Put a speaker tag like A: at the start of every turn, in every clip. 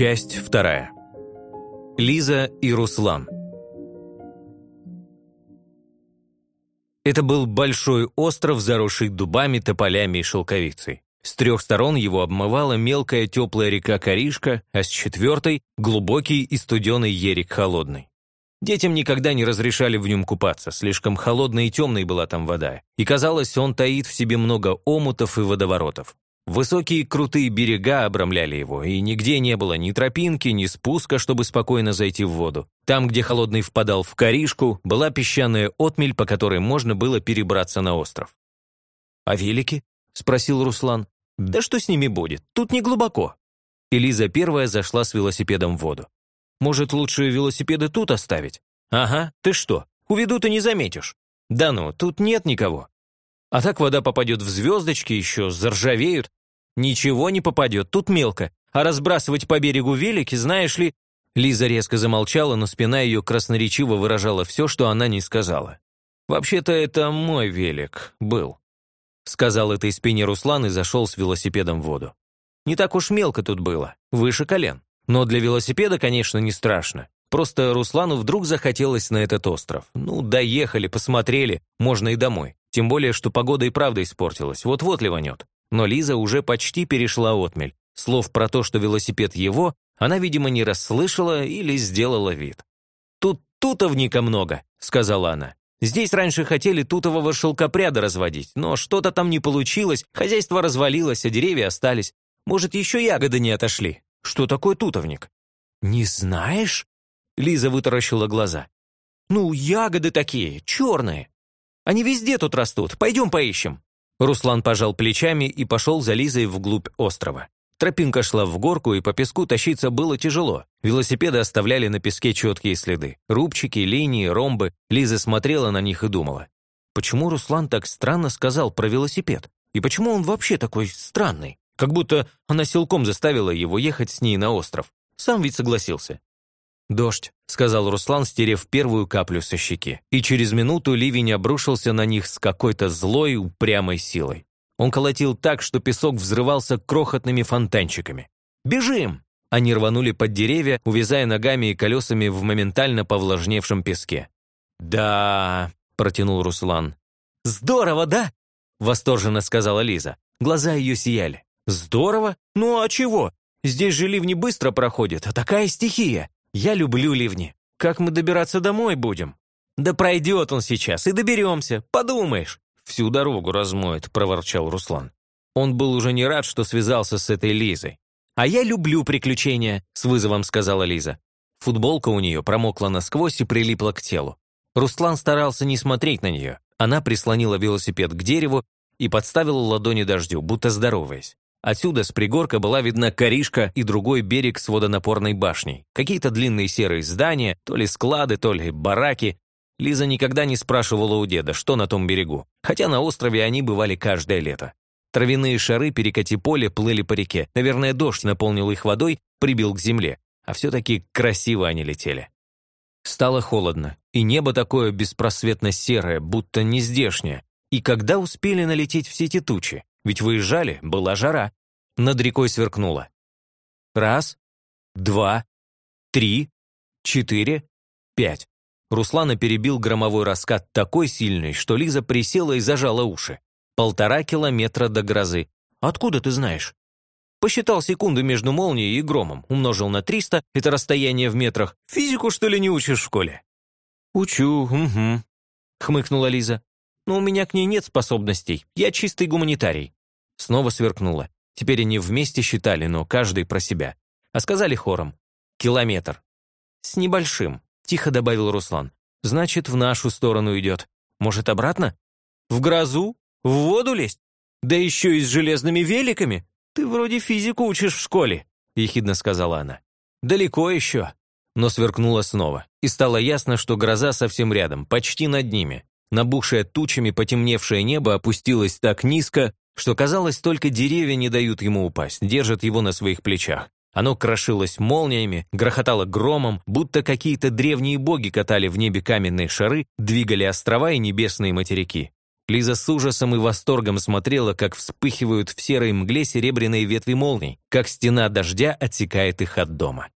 A: Часть вторая. Лиза и Руслан. Это был большой остров, заросший дубами, тополями и шелковицей. С трех сторон его обмывала мелкая теплая река Коришка, а с четвертой – глубокий и студеный ерик холодный. Детям никогда не разрешали в нем купаться, слишком холодной и темной была там вода, и казалось, он таит в себе много омутов и водоворотов. Высокие крутые берега обрамляли его, и нигде не было ни тропинки, ни спуска, чтобы спокойно зайти в воду. Там, где холодный впадал в коришку, была песчаная отмель, по которой можно было перебраться на остров. «А велики?» – спросил Руслан. «Да что с ними будет? Тут не глубоко». Элиза первая зашла с велосипедом в воду. «Может, лучше велосипеды тут оставить?» «Ага, ты что, уведут и не заметишь». «Да ну, тут нет никого». А так вода попадет в звездочки, еще заржавеют, «Ничего не попадет, тут мелко. А разбрасывать по берегу велики, знаешь ли...» Лиза резко замолчала, но спина ее красноречиво выражала все, что она не сказала. «Вообще-то это мой велик был», — сказал этой спине Руслан и зашел с велосипедом в воду. «Не так уж мелко тут было, выше колен. Но для велосипеда, конечно, не страшно. Просто Руслану вдруг захотелось на этот остров. Ну, доехали, посмотрели, можно и домой. Тем более, что погода и правда испортилась, вот-вот ливанет. Но Лиза уже почти перешла отмель. Слов про то, что велосипед его, она, видимо, не расслышала или сделала вид. «Тут тутовника много», — сказала она. «Здесь раньше хотели тутового шелкопряда разводить, но что-то там не получилось, хозяйство развалилось, а деревья остались. Может, еще ягоды не отошли? Что такое тутовник?» «Не знаешь?» Лиза вытаращила глаза. «Ну, ягоды такие, черные. Они везде тут растут, пойдем поищем». Руслан пожал плечами и пошел за Лизой вглубь острова. Тропинка шла в горку, и по песку тащиться было тяжело. Велосипеды оставляли на песке четкие следы. Рубчики, линии, ромбы. Лиза смотрела на них и думала. Почему Руслан так странно сказал про велосипед? И почему он вообще такой странный? Как будто она силком заставила его ехать с ней на остров. Сам ведь согласился. «Дождь», — сказал Руслан, стерев первую каплю со щеки. И через минуту ливень обрушился на них с какой-то злой, упрямой силой. Он колотил так, что песок взрывался крохотными фонтанчиками. «Бежим!» Они рванули под деревья, увязая ногами и колесами в моментально повлажневшем песке. «Да...» – протянул Руслан. «Здорово, да?» – восторженно сказала Лиза. Глаза ее сияли. «Здорово? Ну а чего? Здесь же ливни быстро проходят, а такая стихия. Я люблю ливни. Как мы добираться домой будем? Да пройдет он сейчас, и доберемся, подумаешь. Всю дорогу размоет, проворчал Руслан. Он был уже не рад, что связался с этой Лизой. «А я люблю приключения», — с вызовом сказала Лиза. Футболка у нее промокла насквозь и прилипла к телу. Руслан старался не смотреть на нее. Она прислонила велосипед к дереву и подставила ладони дождю, будто здороваясь. Отсюда с пригорка была видна коришка и другой берег с водонапорной башней. Какие-то длинные серые здания, то ли склады, то ли бараки. Лиза никогда не спрашивала у деда, что на том берегу, хотя на острове они бывали каждое лето. Травяные шары перекати поле плыли по реке. Наверное, дождь наполнил их водой, прибил к земле. А все-таки красиво они летели. Стало холодно, и небо такое беспросветно серое, будто не здешнее. И когда успели налететь все эти тучи? Ведь выезжали, была жара. Над рекой сверкнуло. Раз, два, три, четыре, пять. Руслана перебил громовой раскат такой сильный, что Лиза присела и зажала уши. Полтора километра до грозы. Откуда ты знаешь? Посчитал секунды между молнией и громом, умножил на 300, это расстояние в метрах. Физику, что ли, не учишь в школе? «Учу, угу», — хмыкнула Лиза. «Но у меня к ней нет способностей, я чистый гуманитарий». Снова сверкнуло. Теперь они вместе считали, но каждый про себя. А сказали хором. «Километр». «С небольшим», — тихо добавил Руслан. «Значит, в нашу сторону идет. Может, обратно? В грозу? В воду лезть? Да еще и с железными великами? Ты вроде физику учишь в школе», — ехидно сказала она. «Далеко еще». Но сверкнуло снова, и стало ясно, что гроза совсем рядом, почти над ними. Набухшее тучами потемневшее небо опустилось так низко, что казалось, только деревья не дают ему упасть, держат его на своих плечах. Оно крошилось молниями, грохотало громом, будто какие-то древние боги катали в небе каменные шары, двигали острова и небесные материки. Лиза с ужасом и восторгом смотрела, как вспыхивают в серой мгле серебряные ветви молний, как стена дождя отсекает их от дома.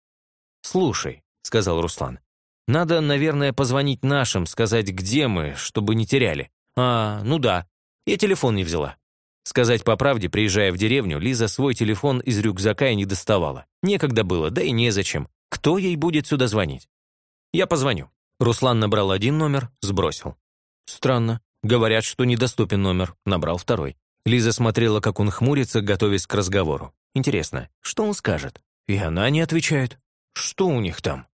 A: «Слушай», — сказал Руслан, — «надо, наверное, позвонить нашим, сказать, где мы, чтобы не теряли». «А, ну да, я телефон не взяла». Сказать по правде, приезжая в деревню, Лиза свой телефон из рюкзака и не доставала. Некогда было, да и незачем. Кто ей будет сюда звонить? Я позвоню. Руслан набрал один номер, сбросил. Странно. Говорят, что недоступен номер. Набрал второй. Лиза смотрела, как он хмурится, готовясь к разговору. Интересно, что он скажет? И она не отвечает. Что у них там?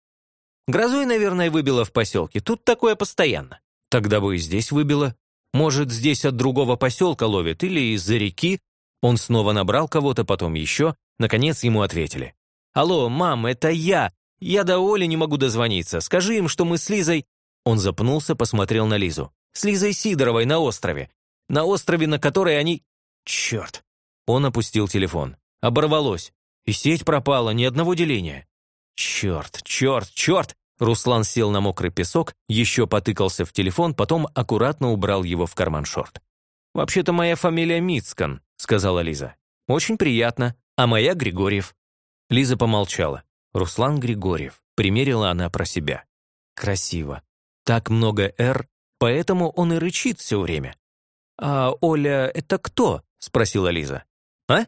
A: Грозой, наверное, выбило в поселке. Тут такое постоянно. Тогда бы и здесь выбило. Может, здесь от другого поселка ловят или из-за реки? Он снова набрал кого-то, потом еще. Наконец ему ответили. «Алло, мам, это я. Я до Оли не могу дозвониться. Скажи им, что мы с Лизой...» Он запнулся, посмотрел на Лизу. «С Лизой Сидоровой на острове. На острове, на который они...» «Черт!» Он опустил телефон. Оборвалось. И сеть пропала, ни одного деления. «Черт, черт, черт!» Руслан сел на мокрый песок, еще потыкался в телефон, потом аккуратно убрал его в карман шорт. «Вообще-то моя фамилия Мицкан», — сказала Лиза. «Очень приятно. А моя Григорьев». Лиза помолчала. «Руслан Григорьев», — примерила она про себя. «Красиво. Так много «р», поэтому он и рычит все время». «А Оля — это кто?» — спросила Лиза. «А?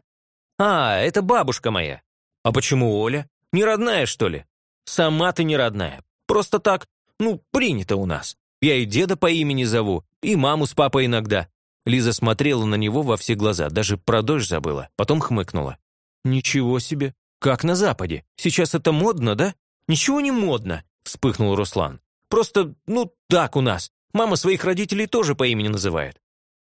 A: А, это бабушка моя». «А почему Оля? Не родная, что ли?» Сама ты не родная. Просто так, ну, принято у нас. Я и деда по имени зову, и маму с папой иногда». Лиза смотрела на него во все глаза, даже про дождь забыла, потом хмыкнула. «Ничего себе! Как на Западе! Сейчас это модно, да?» «Ничего не модно!» – вспыхнул Руслан. «Просто, ну, так у нас. Мама своих родителей тоже по имени называет.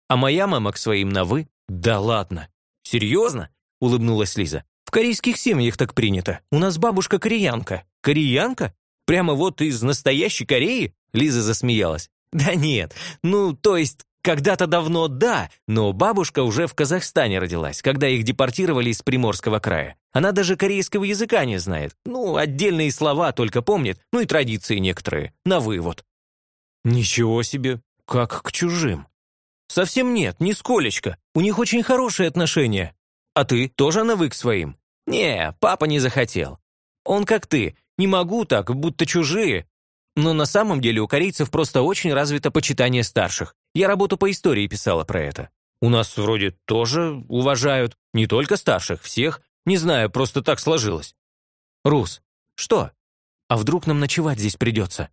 A: А моя мама к своим на «вы»? Да ладно!» «Серьезно?» – улыбнулась Лиза. В корейских семьях так принято. У нас бабушка кореянка. Кореянка? Прямо вот из настоящей Кореи?» Лиза засмеялась. «Да нет, ну, то есть, когда-то давно да, но бабушка уже в Казахстане родилась, когда их депортировали из Приморского края. Она даже корейского языка не знает. Ну, отдельные слова только помнит, ну и традиции некоторые. На вывод». «Ничего себе, как к чужим». «Совсем нет, нисколечко. У них очень хорошие отношения. А ты тоже навык своим?» «Не, папа не захотел. Он как ты, не могу так, будто чужие. Но на самом деле у корейцев просто очень развито почитание старших. Я работу по истории писала про это. У нас вроде тоже уважают, не только старших, всех. Не знаю, просто так сложилось. Рус, что? А вдруг нам ночевать здесь придется?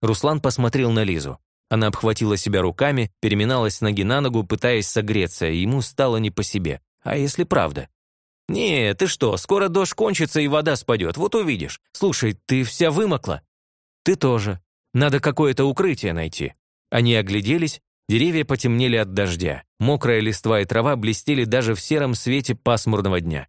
A: Руслан посмотрел на Лизу. Она обхватила себя руками, переминалась ноги на ногу, пытаясь согреться, и ему стало не по себе. А если правда? «Не, ты что, скоро дождь кончится и вода спадет, вот увидишь. Слушай, ты вся вымокла?» «Ты тоже. Надо какое-то укрытие найти». Они огляделись, деревья потемнели от дождя, мокрая листва и трава блестели даже в сером свете пасмурного дня.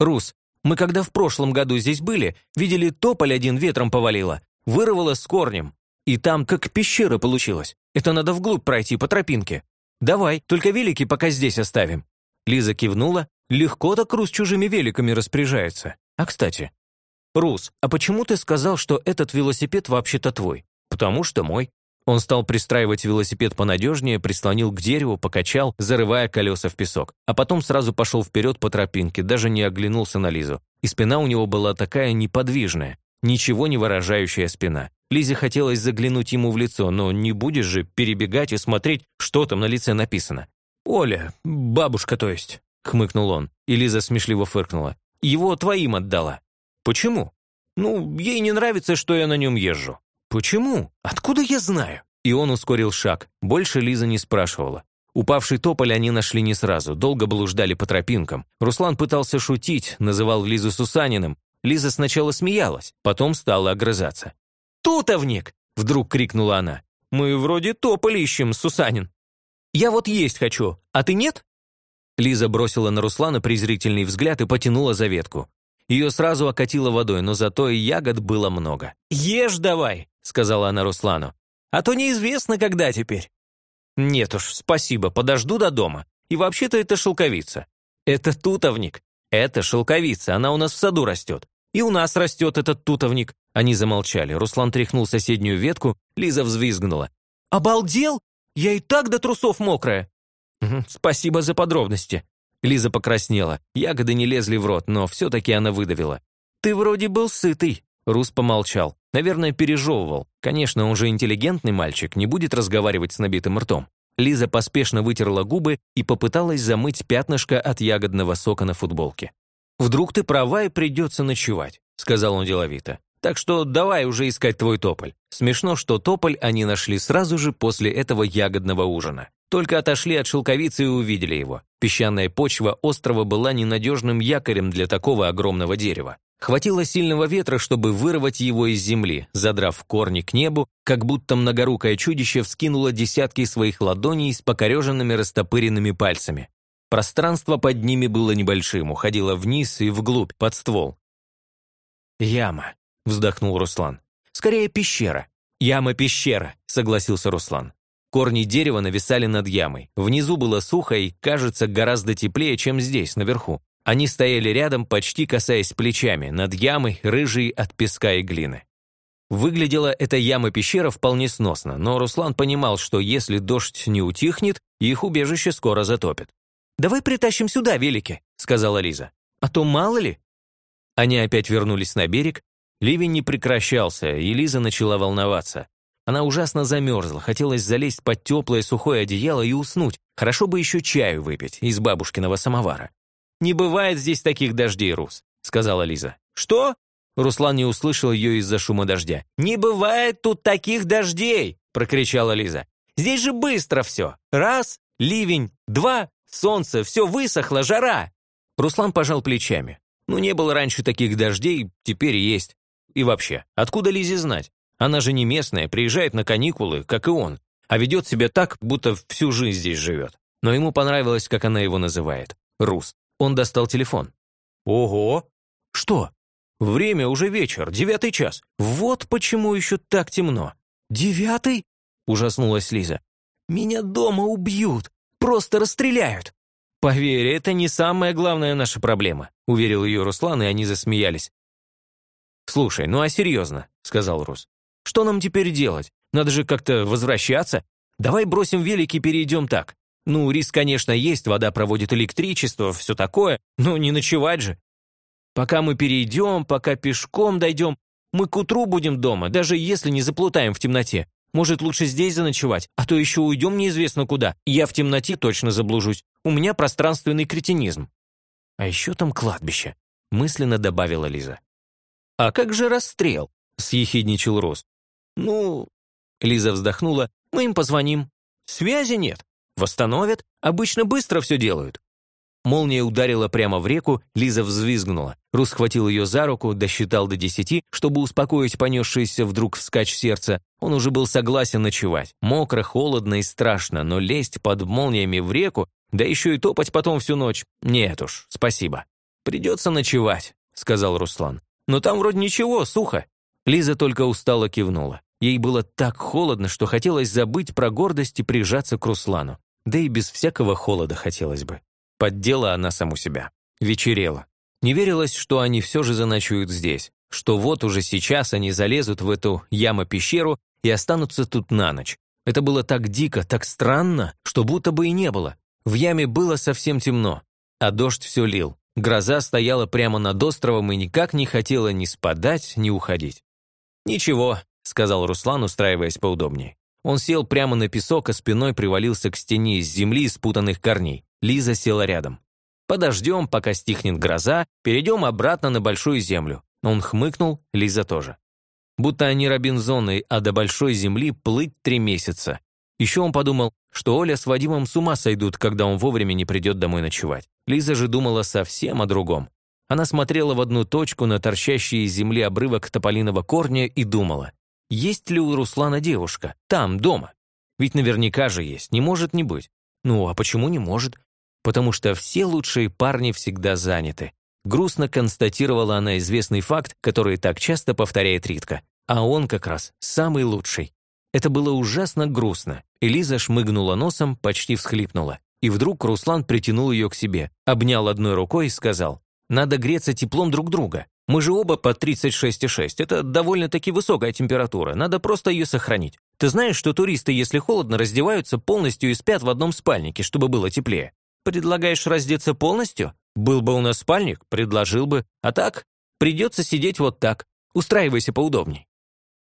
A: «Рус, мы когда в прошлом году здесь были, видели тополь один ветром повалило, вырвало с корнем, и там как пещера получилась. Это надо вглубь пройти по тропинке. Давай, только велики пока здесь оставим». Лиза кивнула. «Легко так Рус чужими великами распоряжается. А кстати...» «Рус, а почему ты сказал, что этот велосипед вообще-то твой?» «Потому что мой». Он стал пристраивать велосипед понадежнее, прислонил к дереву, покачал, зарывая колеса в песок. А потом сразу пошел вперед по тропинке, даже не оглянулся на Лизу. И спина у него была такая неподвижная, ничего не выражающая спина. Лизе хотелось заглянуть ему в лицо, но не будешь же перебегать и смотреть, что там на лице написано. «Оля, бабушка, то есть», — хмыкнул он, и Лиза смешливо фыркнула. «Его твоим отдала». «Почему?» «Ну, ей не нравится, что я на нем езжу». «Почему? Откуда я знаю?» И он ускорил шаг. Больше Лиза не спрашивала. Упавший тополь они нашли не сразу, долго блуждали по тропинкам. Руслан пытался шутить, называл Лизу Сусаниным. Лиза сначала смеялась, потом стала огрызаться. «Тутовник!» — вдруг крикнула она. «Мы вроде тополь ищем, Сусанин». Я вот есть хочу, а ты нет?» Лиза бросила на Руслана презрительный взгляд и потянула за ветку. Ее сразу окатило водой, но зато и ягод было много. «Ешь давай», — сказала она Руслану. «А то неизвестно, когда теперь». «Нет уж, спасибо, подожду до дома. И вообще-то это шелковица». «Это тутовник. Это шелковица, она у нас в саду растет. И у нас растет этот тутовник». Они замолчали. Руслан тряхнул соседнюю ветку, Лиза взвизгнула. «Обалдел? Я и так до трусов мокрая!» «Спасибо за подробности». Лиза покраснела. Ягоды не лезли в рот, но все-таки она выдавила. «Ты вроде был сытый». Рус помолчал. Наверное, пережевывал. Конечно, он же интеллигентный мальчик, не будет разговаривать с набитым ртом. Лиза поспешно вытерла губы и попыталась замыть пятнышко от ягодного сока на футболке. «Вдруг ты права и придется ночевать», — сказал он деловито. «Так что давай уже искать твой тополь». Смешно, что тополь они нашли сразу же после этого ягодного ужина. Только отошли от шелковицы и увидели его. Песчаная почва острова была ненадежным якорем для такого огромного дерева. Хватило сильного ветра, чтобы вырвать его из земли, задрав корни к небу, как будто многорукое чудище вскинуло десятки своих ладоней с покореженными растопыренными пальцами. Пространство под ними было небольшим, уходило вниз и вглубь, под ствол. «Яма», — вздохнул Руслан. «Скорее пещера». «Яма-пещера», — согласился Руслан. Корни дерева нависали над ямой. Внизу было сухо и, кажется, гораздо теплее, чем здесь, наверху. Они стояли рядом, почти касаясь плечами, над ямой, рыжей от песка и глины. Выглядела эта яма-пещера вполне сносно, но Руслан понимал, что если дождь не утихнет, их убежище скоро затопит. «Давай притащим сюда велики», — сказала Лиза. «А то мало ли». Они опять вернулись на берег. Ливень не прекращался, и Лиза начала волноваться. Она ужасно замерзла, хотелось залезть под теплое сухое одеяло и уснуть. Хорошо бы еще чаю выпить из бабушкиного самовара. «Не бывает здесь таких дождей, Рус», — сказала Лиза. «Что?» Руслан не услышал ее из-за шума дождя. «Не бывает тут таких дождей!» — прокричала Лиза. «Здесь же быстро все. Раз, ливень, два, солнце, все высохло, жара!» Руслан пожал плечами. «Ну, не было раньше таких дождей, теперь есть. И вообще, откуда Лизе знать? Она же не местная, приезжает на каникулы, как и он, а ведет себя так, будто всю жизнь здесь живет. Но ему понравилось, как она его называет. Рус. Он достал телефон. «Ого! Что? Время уже вечер, девятый час. Вот почему еще так темно». «Девятый?» – ужаснулась Лиза. «Меня дома убьют, просто расстреляют». «Поверь, это не самая главная наша проблема», – уверил ее Руслан, и они засмеялись. «Слушай, ну а серьезно», – сказал Рус. «Что нам теперь делать? Надо же как-то возвращаться. Давай бросим велик и перейдем так. Ну, риск, конечно, есть, вода проводит электричество, все такое, но не ночевать же. Пока мы перейдем, пока пешком дойдем, мы к утру будем дома, даже если не заплутаем в темноте. Может, лучше здесь заночевать, а то еще уйдем неизвестно куда. Я в темноте точно заблужусь. У меня пространственный кретинизм. А еще там кладбище, мысленно добавила Лиза. А как же расстрел? съехидничал Рос. Ну, Лиза вздохнула, мы им позвоним. Связи нет. Восстановят? Обычно быстро все делают». Молния ударила прямо в реку, Лиза взвизгнула. Рус схватил ее за руку, досчитал до десяти, чтобы успокоить понесшееся вдруг вскачь сердце. Он уже был согласен ночевать. Мокро, холодно и страшно, но лезть под молниями в реку, да еще и топать потом всю ночь. Нет уж, спасибо. «Придется ночевать», — сказал Руслан. «Но там вроде ничего, сухо». Лиза только устало кивнула. Ей было так холодно, что хотелось забыть про гордость и прижаться к Руслану. Да и без всякого холода хотелось бы. Поддела она саму себя. Вечерело. Не верилось, что они все же заночуют здесь, что вот уже сейчас они залезут в эту яму-пещеру и останутся тут на ночь. Это было так дико, так странно, что будто бы и не было. В яме было совсем темно, а дождь все лил. Гроза стояла прямо над островом и никак не хотела ни спадать, ни уходить. «Ничего», — сказал Руслан, устраиваясь поудобнее. Он сел прямо на песок, а спиной привалился к стене из земли и спутанных корней. Лиза села рядом. «Подождем, пока стихнет гроза, перейдем обратно на большую землю». Он хмыкнул, Лиза тоже. Будто они Робинзоны, а до большой земли плыть три месяца. Еще он подумал, что Оля с Вадимом с ума сойдут, когда он вовремя не придет домой ночевать. Лиза же думала совсем о другом. Она смотрела в одну точку на торчащий из земли обрывок тополиного корня и думала, есть ли у Руслана девушка? Там, дома. Ведь наверняка же есть, не может не быть. Ну, а почему не может? Потому что все лучшие парни всегда заняты. Грустно констатировала она известный факт, который так часто повторяет Ритка. А он как раз самый лучший. Это было ужасно грустно. Элиза шмыгнула носом, почти всхлипнула. И вдруг Руслан притянул ее к себе, обнял одной рукой и сказал, «Надо греться теплом друг друга. Мы же оба по 36,6. Это довольно-таки высокая температура. Надо просто ее сохранить. Ты знаешь, что туристы, если холодно, раздеваются полностью и спят в одном спальнике, чтобы было теплее? Предлагаешь раздеться полностью? Был бы у нас спальник, предложил бы. А так, придется сидеть вот так. Устраивайся поудобней.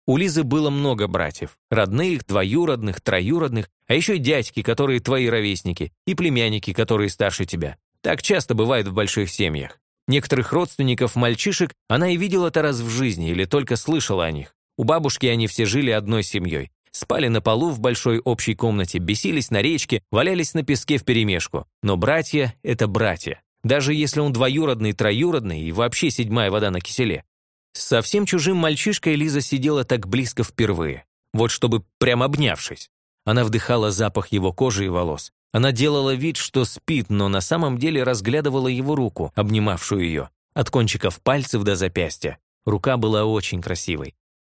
A: У Лизы было много братьев. Родных, двоюродных, троюродных, а еще и дядьки, которые твои ровесники, и племянники, которые старше тебя. Так часто бывает в больших семьях. Некоторых родственников мальчишек она и видела-то раз в жизни или только слышала о них. У бабушки они все жили одной семьей. Спали на полу в большой общей комнате, бесились на речке, валялись на песке вперемешку. Но братья — это братья. Даже если он двоюродный, троюродный и вообще седьмая вода на киселе. Совсем чужим мальчишкой Лиза сидела так близко впервые. Вот чтобы прям обнявшись. Она вдыхала запах его кожи и волос. Она делала вид, что спит, но на самом деле разглядывала его руку, обнимавшую ее, от кончиков пальцев до запястья. Рука была очень красивой.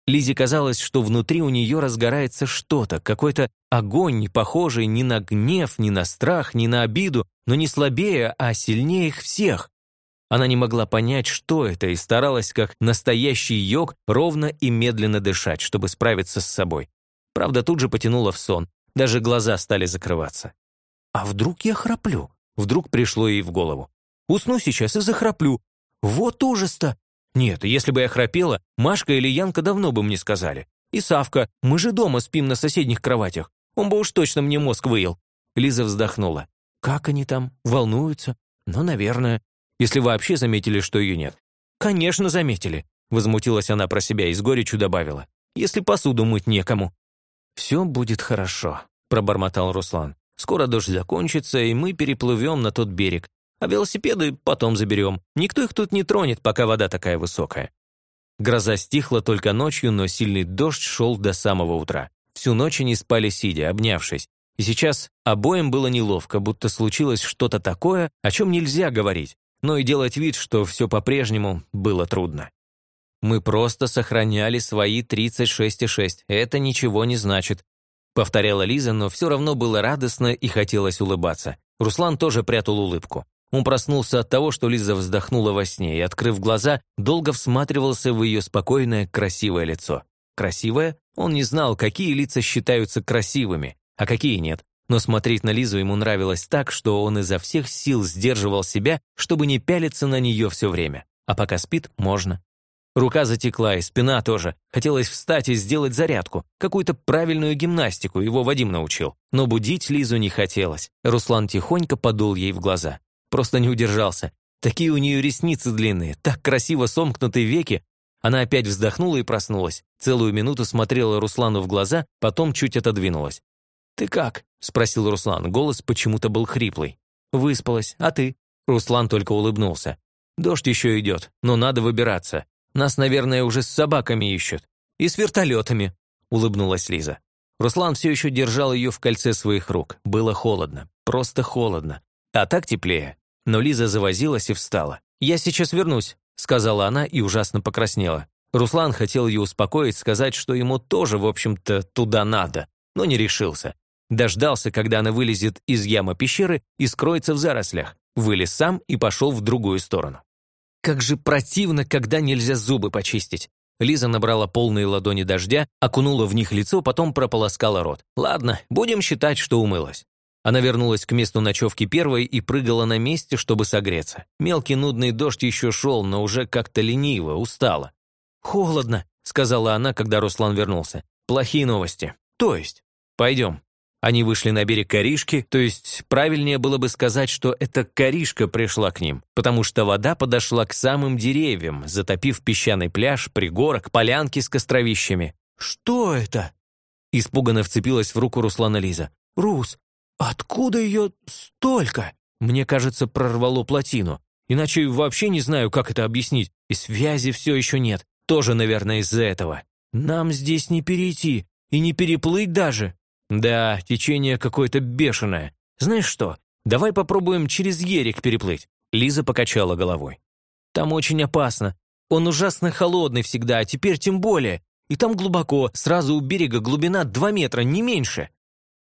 A: Лизе казалось, что внутри у нее разгорается что-то, какой-то огонь, похожий ни на гнев, ни на страх, ни на обиду, но не слабее, а сильнее их всех. Она не могла понять, что это, и старалась, как настоящий йог, ровно и медленно дышать, чтобы справиться с собой. Правда, тут же потянула в сон, даже глаза стали закрываться. А вдруг я храплю? Вдруг пришло ей в голову. Усну сейчас и захраплю. Вот ужас-то! Нет, если бы я храпела, Машка или Янка давно бы мне сказали. И Савка, мы же дома спим на соседних кроватях. Он бы уж точно мне мозг выел. Лиза вздохнула. Как они там? Волнуются? Ну, наверное. Если вообще заметили, что ее нет. Конечно, заметили. Возмутилась она про себя и с горечью добавила. Если посуду мыть некому. «Все будет хорошо», — пробормотал Руслан. Скоро дождь закончится, и мы переплывем на тот берег. А велосипеды потом заберем. Никто их тут не тронет, пока вода такая высокая. Гроза стихла только ночью, но сильный дождь шел до самого утра. Всю ночь они спали сидя, обнявшись. И сейчас обоим было неловко, будто случилось что-то такое, о чем нельзя говорить, но и делать вид, что все по-прежнему было трудно. Мы просто сохраняли свои 36,6. Это ничего не значит. Повторяла Лиза, но все равно было радостно и хотелось улыбаться. Руслан тоже прятал улыбку. Он проснулся от того, что Лиза вздохнула во сне и, открыв глаза, долго всматривался в ее спокойное, красивое лицо. Красивое? Он не знал, какие лица считаются красивыми, а какие нет. Но смотреть на Лизу ему нравилось так, что он изо всех сил сдерживал себя, чтобы не пялиться на нее все время. А пока спит, можно. Рука затекла, и спина тоже. Хотелось встать и сделать зарядку. Какую-то правильную гимнастику его Вадим научил. Но будить Лизу не хотелось. Руслан тихонько подул ей в глаза. Просто не удержался. Такие у нее ресницы длинные, так красиво сомкнутые веки. Она опять вздохнула и проснулась. Целую минуту смотрела Руслану в глаза, потом чуть отодвинулась. «Ты как?» – спросил Руслан. Голос почему-то был хриплый. «Выспалась. А ты?» Руслан только улыбнулся. «Дождь еще идет, но надо выбираться. Нас, наверное, уже с собаками ищут. И с вертолетами», — улыбнулась Лиза. Руслан все еще держал ее в кольце своих рук. Было холодно, просто холодно. А так теплее. Но Лиза завозилась и встала. «Я сейчас вернусь», — сказала она и ужасно покраснела. Руслан хотел ее успокоить, сказать, что ему тоже, в общем-то, туда надо, но не решился. Дождался, когда она вылезет из ямы пещеры и скроется в зарослях. Вылез сам и пошел в другую сторону. Как же противно, когда нельзя зубы почистить. Лиза набрала полные ладони дождя, окунула в них лицо, потом прополоскала рот. Ладно, будем считать, что умылась. Она вернулась к месту ночевки первой и прыгала на месте, чтобы согреться. Мелкий нудный дождь еще шел, но уже как-то лениво, устала. «Холодно», — сказала она, когда Руслан вернулся. «Плохие новости. То есть? Пойдем». Они вышли на берег Коришки, то есть правильнее было бы сказать, что эта Коришка пришла к ним, потому что вода подошла к самым деревьям, затопив песчаный пляж, пригорок, полянки с костровищами. «Что это?» Испуганно вцепилась в руку Руслана Лиза. «Рус, откуда ее столько?» Мне кажется, прорвало плотину. Иначе вообще не знаю, как это объяснить. И связи все еще нет. Тоже, наверное, из-за этого. Нам здесь не перейти. И не переплыть даже. «Да, течение какое-то бешеное. Знаешь что, давай попробуем через Ерик переплыть». Лиза покачала головой. «Там очень опасно. Он ужасно холодный всегда, а теперь тем более. И там глубоко, сразу у берега глубина два метра, не меньше».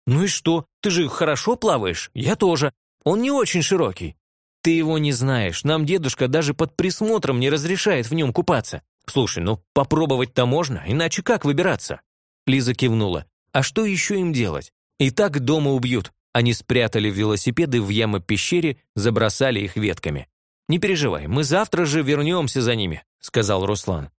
A: «Ну и что? Ты же хорошо плаваешь? Я тоже. Он не очень широкий». «Ты его не знаешь. Нам дедушка даже под присмотром не разрешает в нем купаться. Слушай, ну попробовать-то можно, иначе как выбираться?» Лиза кивнула. «А что еще им делать? И так дома убьют». Они спрятали велосипеды в ямы-пещере, забросали их ветками. «Не переживай, мы завтра же вернемся за ними», — сказал Руслан.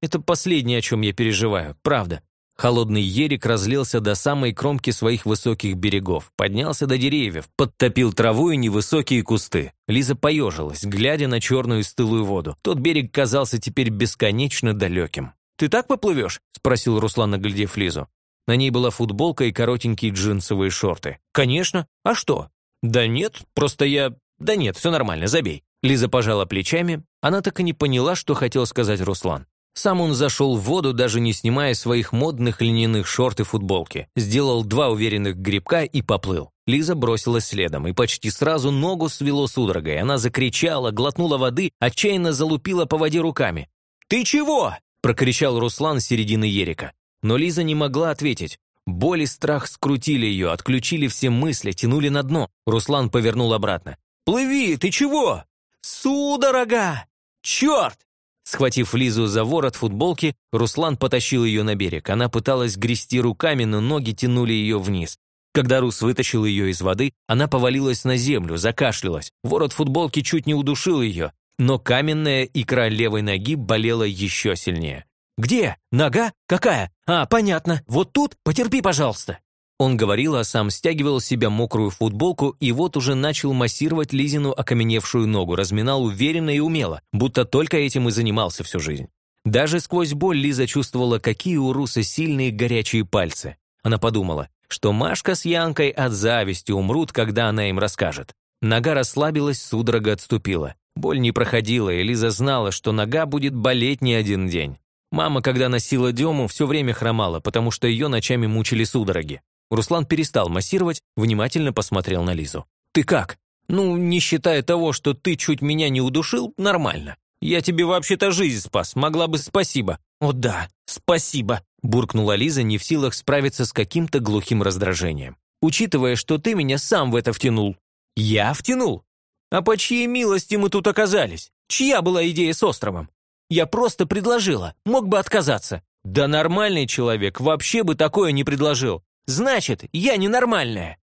A: «Это последнее, о чем я переживаю, правда». Холодный ерик разлился до самой кромки своих высоких берегов, поднялся до деревьев, подтопил траву и невысокие кусты. Лиза поежилась, глядя на черную стылую воду. Тот берег казался теперь бесконечно далеким. «Ты так поплывешь?» – спросил Руслан, наглядев Лизу. На ней была футболка и коротенькие джинсовые шорты. «Конечно. А что?» «Да нет, просто я...» «Да нет, все нормально, забей». Лиза пожала плечами. Она так и не поняла, что хотел сказать Руслан. Сам он зашел в воду, даже не снимая своих модных льняных шорт и футболки. Сделал два уверенных грибка и поплыл. Лиза бросилась следом, и почти сразу ногу свело судорогой. Она закричала, глотнула воды, отчаянно залупила по воде руками. «Ты чего?» – прокричал Руслан с середины Ерика. Но Лиза не могла ответить. Боль и страх скрутили ее, отключили все мысли, тянули на дно. Руслан повернул обратно. «Плыви, ты чего?» «Судорога! Черт!» Схватив Лизу за ворот футболки, Руслан потащил ее на берег. Она пыталась грести руками, но ноги тянули ее вниз. Когда Рус вытащил ее из воды, она повалилась на землю, закашлялась. Ворот футболки чуть не удушил ее, но каменная икра левой ноги болела еще сильнее. «Где? Нога? Какая? А, понятно. Вот тут? Потерпи, пожалуйста». Он говорил, а сам стягивал себя мокрую футболку и вот уже начал массировать Лизину окаменевшую ногу, разминал уверенно и умело, будто только этим и занимался всю жизнь. Даже сквозь боль Лиза чувствовала, какие у Руса сильные горячие пальцы. Она подумала, что Машка с Янкой от зависти умрут, когда она им расскажет. Нога расслабилась, судорога отступила. Боль не проходила, и Лиза знала, что нога будет болеть не один день. Мама, когда носила Дему, все время хромала, потому что ее ночами мучили судороги. Руслан перестал массировать, внимательно посмотрел на Лизу. «Ты как? Ну, не считая того, что ты чуть меня не удушил, нормально. Я тебе вообще-то жизнь спас, могла бы спасибо». «О да, спасибо», – буркнула Лиза, не в силах справиться с каким-то глухим раздражением. «Учитывая, что ты меня сам в это втянул». «Я втянул? А по чьей милости мы тут оказались? Чья была идея с островом? Я просто предложила, мог бы отказаться». «Да нормальный человек вообще бы такое не предложил. Значит, я ненормальная!»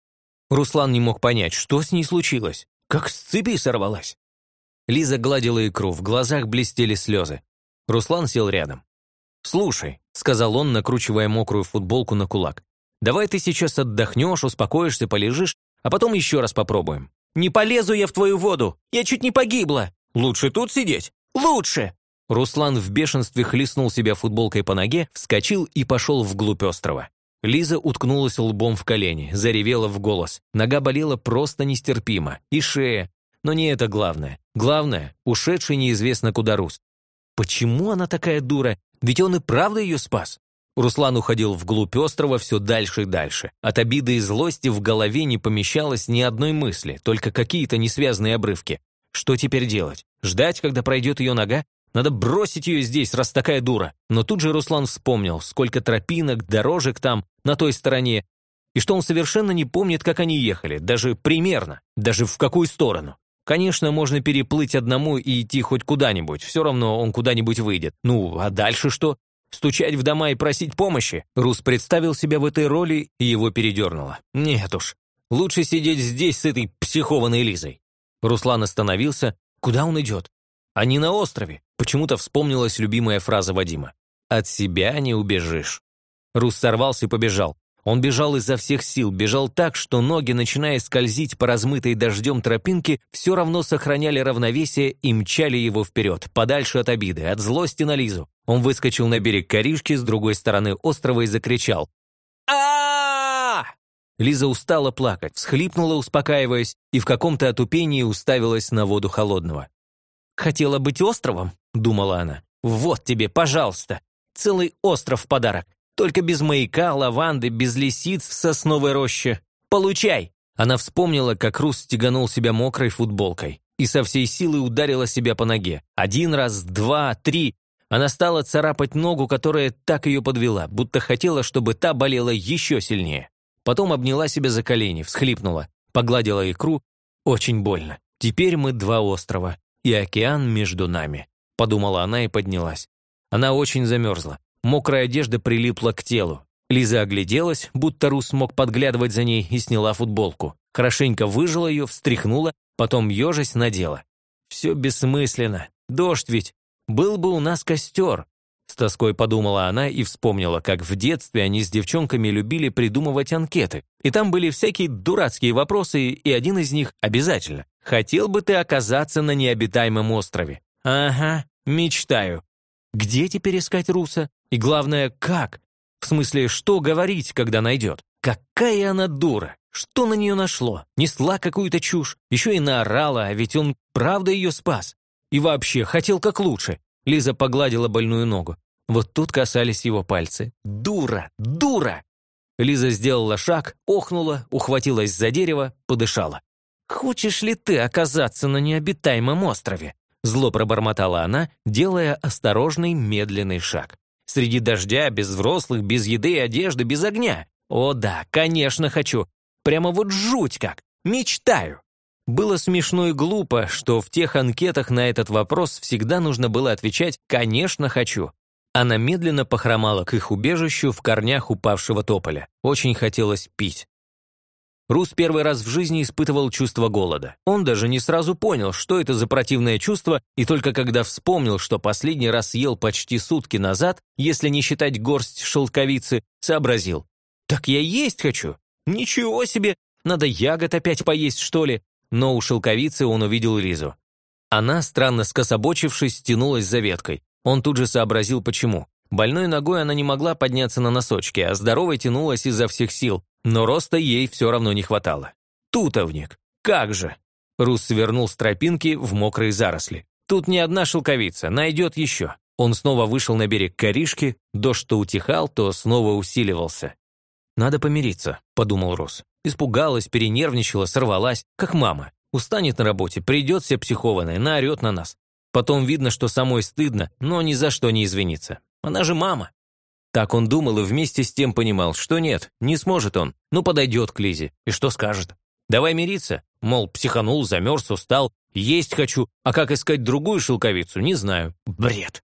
A: Руслан не мог понять, что с ней случилось. Как с цепи сорвалась. Лиза гладила икру, в глазах блестели слезы. Руслан сел рядом. «Слушай», — сказал он, накручивая мокрую футболку на кулак, «давай ты сейчас отдохнешь, успокоишься, полежишь, а потом еще раз попробуем». «Не полезу я в твою воду! Я чуть не погибла! Лучше тут сидеть! Лучше!» Руслан в бешенстве хлестнул себя футболкой по ноге, вскочил и пошел вглубь острова. Лиза уткнулась лбом в колени, заревела в голос. Нога болела просто нестерпимо. И шея. Но не это главное. Главное, ушедший неизвестно куда Рус. Почему она такая дура? Ведь он и правда ее спас. Руслан уходил вглубь острова все дальше и дальше. От обиды и злости в голове не помещалось ни одной мысли, только какие-то несвязные обрывки. Что теперь делать? Ждать, когда пройдет ее нога? Надо бросить ее здесь, раз такая дура. Но тут же Руслан вспомнил, сколько тропинок, дорожек там, на той стороне, и что он совершенно не помнит, как они ехали, даже примерно, даже в какую сторону. Конечно, можно переплыть одному и идти хоть куда-нибудь, все равно он куда-нибудь выйдет. Ну, а дальше что? Стучать в дома и просить помощи? Рус представил себя в этой роли, и его передернуло. Нет уж, лучше сидеть здесь с этой психованной Лизой. Руслан остановился. Куда он идет? Они на острове. Почему-то вспомнилась любимая фраза Вадима. «От себя не убежишь». Рус сорвался и побежал. Он бежал изо всех сил, бежал так, что ноги, начиная скользить по размытой дождем тропинке, все равно сохраняли равновесие и мчали его вперед, подальше от обиды, от злости на Лизу. Он выскочил на берег Коришки с другой стороны острова и закричал. а Лиза устала плакать, всхлипнула, успокаиваясь, и в каком-то отупении уставилась на воду холодного. «Хотела быть островом?» — думала она. «Вот тебе, пожалуйста, целый остров в подарок. Только без маяка, лаванды, без лисиц в сосновой роще. Получай!» Она вспомнила, как Рус стеганул себя мокрой футболкой и со всей силы ударила себя по ноге. Один раз, два, три. Она стала царапать ногу, которая так ее подвела, будто хотела, чтобы та болела еще сильнее. Потом обняла себя за колени, всхлипнула, погладила икру. Очень больно. Теперь мы два острова и океан между нами», — подумала она и поднялась. Она очень замерзла. Мокрая одежда прилипла к телу. Лиза огляделась, будто Рус смог подглядывать за ней и сняла футболку. Хорошенько выжила ее, встряхнула, потом ежась надела. Все бессмысленно. Дождь ведь. Был бы у нас костер. С тоской подумала она и вспомнила, как в детстве они с девчонками любили придумывать анкеты. И там были всякие дурацкие вопросы, и один из них обязательно. «Хотел бы ты оказаться на необитаемом острове?» «Ага, мечтаю». Где теперь искать Руса? И главное, как? В смысле, что говорить, когда найдет? Какая она дура! Что на нее нашло? Несла какую-то чушь, еще и наорала, а ведь он правда ее спас. И вообще, хотел как лучше. Лиза погладила больную ногу. Вот тут касались его пальцы. «Дура! Дура!» Лиза сделала шаг, охнула, ухватилась за дерево, подышала. «Хочешь ли ты оказаться на необитаемом острове?» Зло пробормотала она, делая осторожный медленный шаг. «Среди дождя, без взрослых, без еды и одежды, без огня. О да, конечно хочу. Прямо вот жуть как. Мечтаю». Было смешно и глупо, что в тех анкетах на этот вопрос всегда нужно было отвечать «конечно хочу». Она медленно похромала к их убежищу в корнях упавшего тополя. Очень хотелось пить. Рус первый раз в жизни испытывал чувство голода. Он даже не сразу понял, что это за противное чувство, и только когда вспомнил, что последний раз ел почти сутки назад, если не считать горсть шелковицы, сообразил. «Так я есть хочу! Ничего себе! Надо ягод опять поесть, что ли?» но у шелковицы он увидел Лизу. Она, странно скособочившись, тянулась за веткой. Он тут же сообразил, почему. Больной ногой она не могла подняться на носочки, а здоровой тянулась изо всех сил, но роста ей все равно не хватало. Тутовник! Как же! Рус свернул с тропинки в мокрые заросли. Тут не одна шелковица, найдет еще. Он снова вышел на берег Коришки, дождь то утихал, то снова усиливался. «Надо помириться», — подумал Рус. Испугалась, перенервничала, сорвалась, как мама. Устанет на работе, придет вся психованная, наорет на нас. Потом видно, что самой стыдно, но ни за что не извинится. Она же мама. Так он думал и вместе с тем понимал, что нет, не сможет он. Ну, подойдет к Лизе. И что скажет? Давай мириться. Мол, психанул, замерз, устал, есть хочу, а как искать другую шелковицу, не знаю. Бред.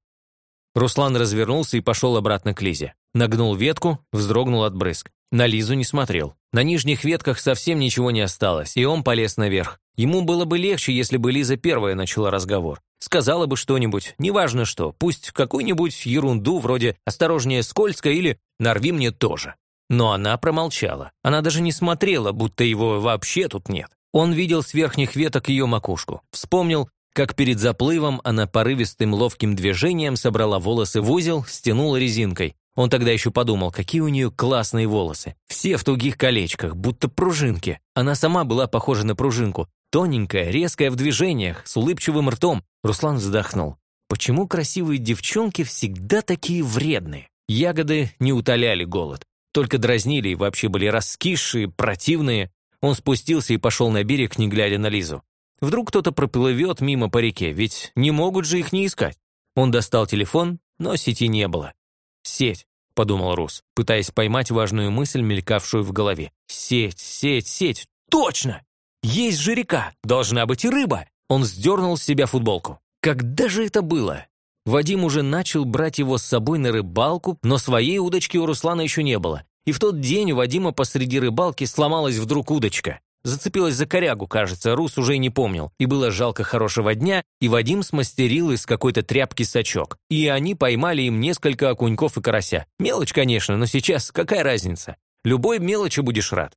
A: Руслан развернулся и пошел обратно к Лизе. Нагнул ветку, вздрогнул от брызг. На Лизу не смотрел. На нижних ветках совсем ничего не осталось, и он полез наверх. Ему было бы легче, если бы Лиза первая начала разговор. Сказала бы что-нибудь, неважно что, пусть какую-нибудь ерунду вроде «осторожнее, скользко» или «нарви мне тоже». Но она промолчала. Она даже не смотрела, будто его вообще тут нет. Он видел с верхних веток ее макушку. Вспомнил, как перед заплывом она порывистым ловким движением собрала волосы в узел, стянула резинкой. Он тогда еще подумал, какие у нее классные волосы. Все в тугих колечках, будто пружинки. Она сама была похожа на пружинку. Тоненькая, резкая в движениях, с улыбчивым ртом. Руслан вздохнул. Почему красивые девчонки всегда такие вредные? Ягоды не утоляли голод. Только дразнили и вообще были раскисшие, противные. Он спустился и пошел на берег, не глядя на Лизу. Вдруг кто-то проплывет мимо по реке, ведь не могут же их не искать. Он достал телефон, но сети не было. «Сеть», — подумал Рус, пытаясь поймать важную мысль, мелькавшую в голове. «Сеть, сеть, сеть! Точно! Есть же река! Должна быть и рыба!» Он сдернул с себя футболку. Когда же это было? Вадим уже начал брать его с собой на рыбалку, но своей удочки у Руслана еще не было. И в тот день у Вадима посреди рыбалки сломалась вдруг удочка. Зацепилась за корягу, кажется, Рус уже и не помнил. И было жалко хорошего дня, и Вадим смастерил из какой-то тряпки сачок. И они поймали им несколько окуньков и карася. Мелочь, конечно, но сейчас какая разница? Любой мелочи будешь рад.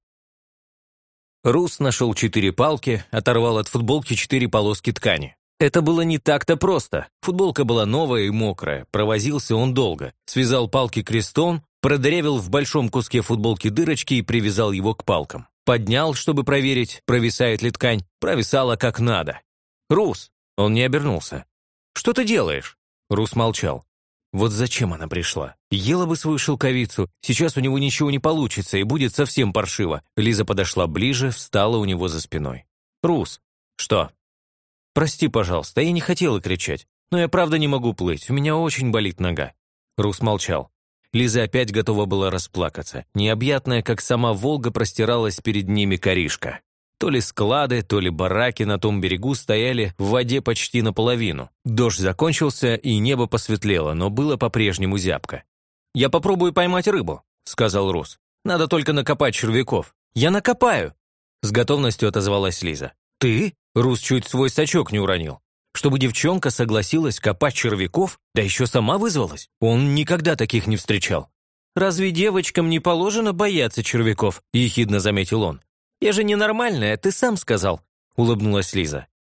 A: Рус нашел четыре палки, оторвал от футболки четыре полоски ткани. Это было не так-то просто. Футболка была новая и мокрая, провозился он долго. Связал палки крестом, продырявил в большом куске футболки дырочки и привязал его к палкам. Поднял, чтобы проверить, провисает ли ткань. Провисала как надо. «Рус!» Он не обернулся. «Что ты делаешь?» Рус молчал. Вот зачем она пришла? Ела бы свою шелковицу, сейчас у него ничего не получится и будет совсем паршиво. Лиза подошла ближе, встала у него за спиной. «Рус!» «Что?» «Прости, пожалуйста, я не хотела кричать, но я правда не могу плыть, у меня очень болит нога». Рус молчал. Лиза опять готова была расплакаться. Необъятная, как сама Волга, простиралась перед ними коришка. То ли склады, то ли бараки на том берегу стояли в воде почти наполовину. Дождь закончился, и небо посветлело, но было по-прежнему зябко. «Я попробую поймать рыбу», — сказал Рус. «Надо только накопать червяков». «Я накопаю!» С готовностью отозвалась Лиза. «Ты?» Рус чуть свой сачок не уронил. Чтобы девчонка согласилась копать червяков, да еще сама вызвалась. Он никогда таких не встречал. «Разве девочкам не положено бояться червяков?» – ехидно заметил он. «Я же ненормальная, ты сам сказал», – улыбнулась Лиза.